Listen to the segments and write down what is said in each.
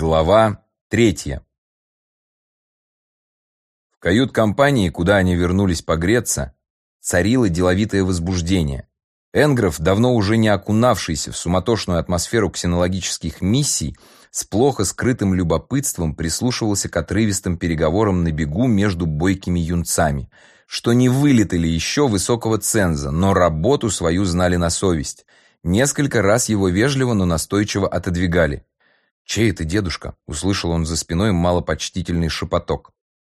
Глава третья. В кают-компании, куда они вернулись погреться, царило деловитое возбуждение. Энгров, давно уже не окунавшийся в суматошную атмосферу ксенологических миссий, с плохо скрытым любопытством прислушивался к отрывистым переговорам на бегу между бойкими юнцами, что не вылетели еще высокого ценза, но работу свою знали на совесть. Несколько раз его вежливо, но настойчиво отодвигали. «Чей это дедушка?» — услышал он за спиной малопочтительный шепоток.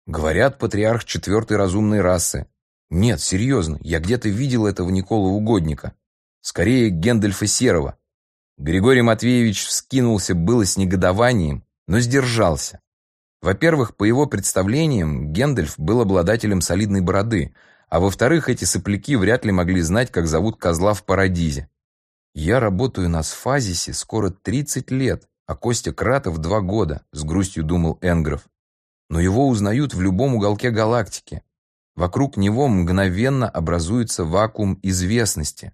«Говорят, патриарх четвертой разумной расы. Нет, серьезно, я где-то видел этого Никола Угодника. Скорее, Гендальфа Серого». Григорий Матвеевич вскинулся было с негодованием, но сдержался. Во-первых, по его представлениям, Гендальф был обладателем солидной бороды, а во-вторых, эти сопляки вряд ли могли знать, как зовут козла в Парадизе. «Я работаю на сфазисе скоро 30 лет, а Костя Кратов два года, с грустью думал Энгров. Но его узнают в любом уголке галактики. Вокруг него мгновенно образуется вакуум известности.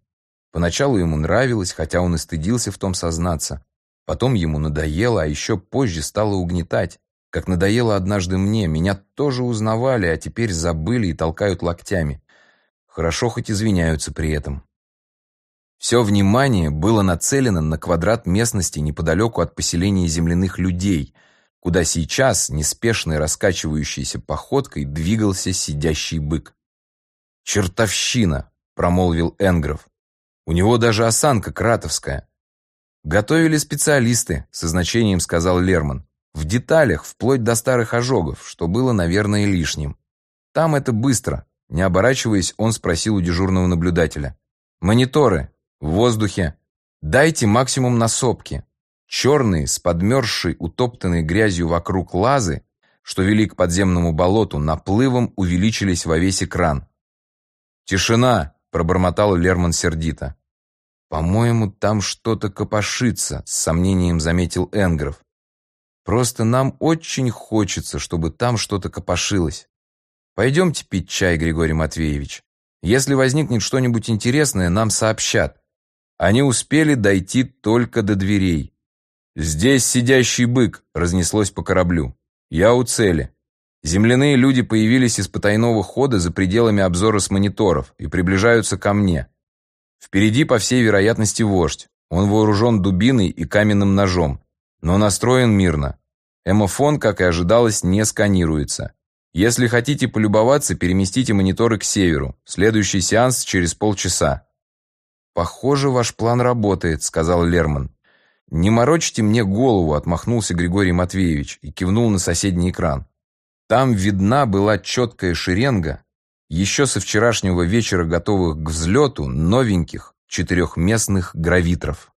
Поначалу ему нравилось, хотя он и стыдился в том сознаться. Потом ему надоело, а еще позже стало угнетать. Как надоело однажды мне, меня тоже узнавали, а теперь забыли и толкают локтями. Хорошо хоть извиняются при этом. Все внимание было нацелено на квадрат местности неподалеку от поселения земляных людей, куда сейчас, неспешной раскачивающейся походкой, двигался сидящий бык. «Чертовщина!» — промолвил Энгров. «У него даже осанка кратовская». «Готовили специалисты», — со значением сказал Лерман. «В деталях, вплоть до старых ожогов, что было, наверное, лишним. Там это быстро». Не оборачиваясь, он спросил у дежурного наблюдателя. «Мониторы, в воздухе. Дайте максимум на сопки. Черные, с подмерзшей, утоптанной грязью вокруг лазы, что вели к подземному болоту, наплывом увеличились во весь экран. «Тишина!» — пробормотал Лерман сердито. «По-моему, там что-то копошится», — с сомнением заметил Энгров. «Просто нам очень хочется, чтобы там что-то копошилось. Пойдемте пить чай, Григорий Матвеевич. Если возникнет что-нибудь интересное, нам сообщат. Они успели дойти только до дверей. «Здесь сидящий бык», — разнеслось по кораблю. «Я у цели». Земляные люди появились из потайного хода за пределами обзора с мониторов и приближаются ко мне. Впереди, по всей вероятности, вождь. Он вооружен дубиной и каменным ножом, но настроен мирно. Эмофон, как и ожидалось, не сканируется. Если хотите полюбоваться, переместите мониторы к северу. Следующий сеанс через полчаса. «Похоже, ваш план работает», — сказал Лерман. «Не морочьте мне голову», — отмахнулся Григорий Матвеевич и кивнул на соседний экран. Там видна была четкая шеренга, еще со вчерашнего вечера готовых к взлету новеньких четырехместных гравитров.